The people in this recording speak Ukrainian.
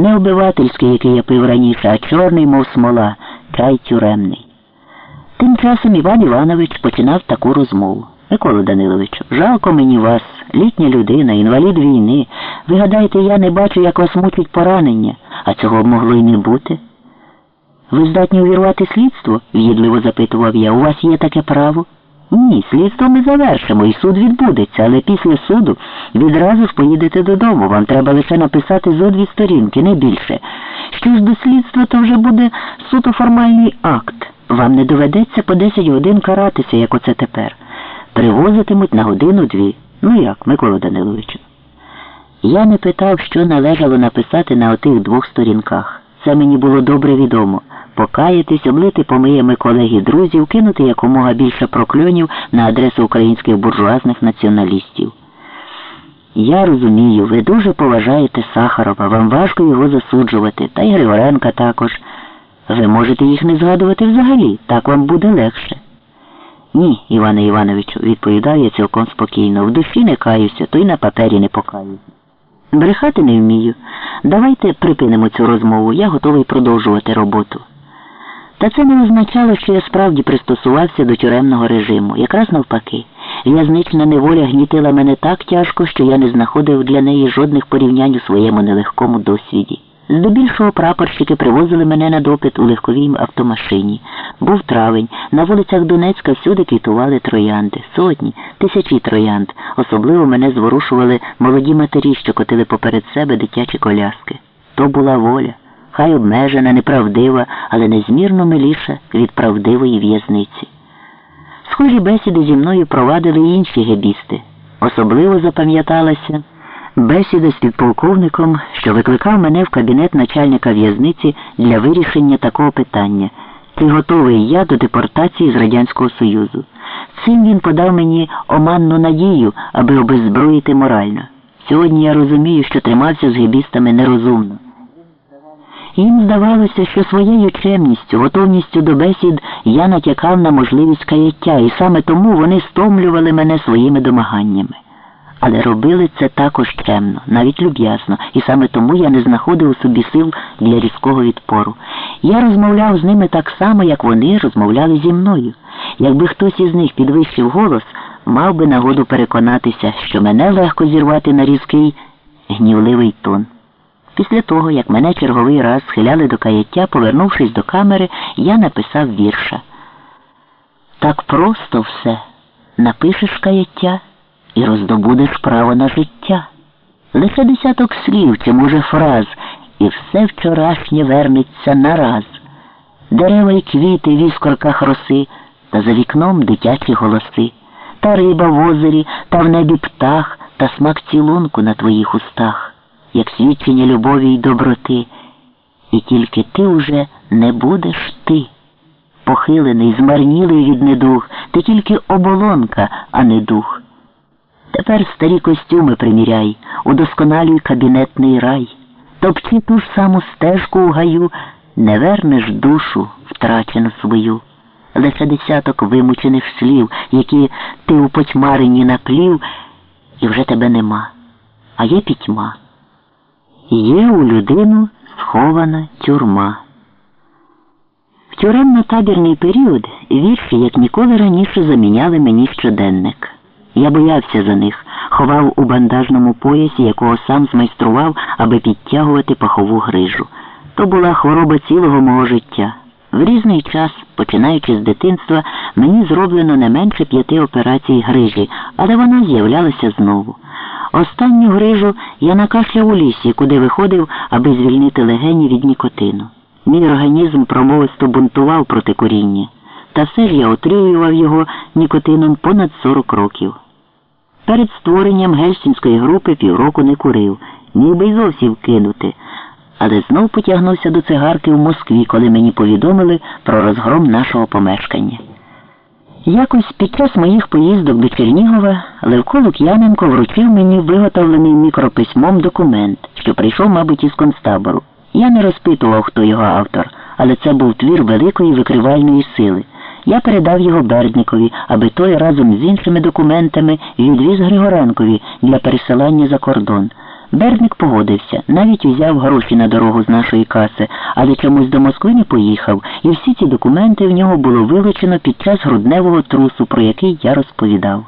Не обивательський, який я пив раніше, а чорний, мов смола, чай тюремний. Тим часом Іван Іванович починав таку розмову. Микола Даниловичу, жалко мені вас, літня людина, інвалід війни. Ви гадаєте, я не бачу, як вас мучить поранення, а цього б могло й не бути. Ви здатні увірвати слідство? в'їдливо запитував я. У вас є таке право? Ні, слідство ми завершимо, і суд відбудеться, але після суду відразу ж поїдете додому. Вам треба лише написати зо дві сторінки, не більше. Що ж до слідства, то вже буде суто формальний акт. Вам не доведеться по 10 годин каратися, як оце тепер. Привозитимуть на годину-дві. Ну як, Микола Даниловичу? Я не питав, що належало написати на отих двох сторінках. Це мені було добре відомо. Покаятись, облити помиями колеги друзів, кинути якомога більше прокльонів на адресу українських буржуазних націоналістів. Я розумію, ви дуже поважаєте Сахарова, вам важко його засуджувати, та й Григоренка також. Ви можете їх не згадувати взагалі, так вам буде легше. Ні, Іване Івановичу, відповідаю я цілком спокійно. В душі не каюся, то й на папері не покаюся. Брехати не вмію. Давайте припинимо цю розмову, я готовий продовжувати роботу. Та це не означало, що я справді пристосувався до тюремного режиму. Якраз навпаки. В'язнична неволя гнітила мене так тяжко, що я не знаходив для неї жодних порівнянь у своєму нелегкому досвіді. Здебільшого прапорщики привозили мене на допит у легковій автомашині. Був травень, на вулицях Донецька всюди квітували троянди, сотні, тисячі троянд. Особливо мене зворушували молоді матері, що котили поперед себе дитячі коляски. То була воля, хай обмежена, неправдива, але незмірно миліша від правдивої в'язниці. Схожі бесіди зі мною провадили й інші гебісти. Особливо запам'яталася бесіда з підполковником, що викликав мене в кабінет начальника в'язниці для вирішення такого питання, чи готовий я до депортації з Радянського Союзу. Цим він подав мені оманну надію, аби обеззброїти морально. Сьогодні я розумію, що тримався з гебістами нерозумно. Їм здавалося, що своєю чемністю, готовністю до бесід я натякав на можливість каяття, і саме тому вони стомлювали мене своїми домаганнями. Але робили це також чемно, навіть люб'язно, і саме тому я не знаходив у собі сил для різкого відпору. Я розмовляв з ними так само, як вони розмовляли зі мною. Якби хтось із них підвищив голос, мав би нагоду переконатися, що мене легко зірвати на різкий гнівливий тон. Після того, як мене черговий раз схиляли до каяття, повернувшись до камери, я написав вірша. Так просто все. Напишеш каяття і роздобудеш право на життя. Лише десяток слів чи, може, фраз, і все вчорашнє вернеться нараз. Дерева й квіти в іскорках роси, та за вікном дитячі голоси, та риба в озері, та в небі птах, та смак цілунку на твоїх устах, як свідчення любові й доброти. І тільки ти уже не будеш ти. Похилений, змарнілий від недуг, ти тільки оболонка, а не дух. Тепер старі костюми приміряй, удосконалюй кабінетний рай, топчи ту ж саму стежку у гаю, не вернеш душу втрачену свою. Лише десяток вимучених слів, які ти у потьмарині наплів, і вже тебе нема, а є пітьма. Є у людину схована тюрма. В тюремно-табірний період вірші, як ніколи раніше, заміняли мені щоденник. Я боявся за них, ховав у бандажному поясі, якого сам змайстрував, аби підтягувати пахову грижу. То була хвороба цілого мого життя. В різний час, починаючи з дитинства, мені зроблено не менше п'яти операцій грижі, але вона з'являлася знову. Останню грижу я накашляв у лісі, куди виходив, аби звільнити легені від нікотину. Мій організм промовисто бунтував проти коріння. Та все ж я отруював його нікотином понад 40 років. Перед створенням гельсінської групи півроку не курив, міг би й зовсім кинути, але знов потягнувся до цигарки в Москві, коли мені повідомили про розгром нашого помешкання. Якось під час моїх поїздок до Чернігова Левко Лук'яненко вручив мені виготовлений мікрописьмом документ, що прийшов, мабуть, із концтабору. Я не розпитував, хто його автор, але це був твір великої викривальної сили. Я передав його Бердникові, аби той разом з іншими документами відвіз Григоренкові для пересилання за кордон. Берник погодився, навіть узяв гроші на дорогу з нашої каси, але чомусь до Москви не поїхав, і всі ці документи в нього було вилучено під час грудневого трусу, про який я розповідав.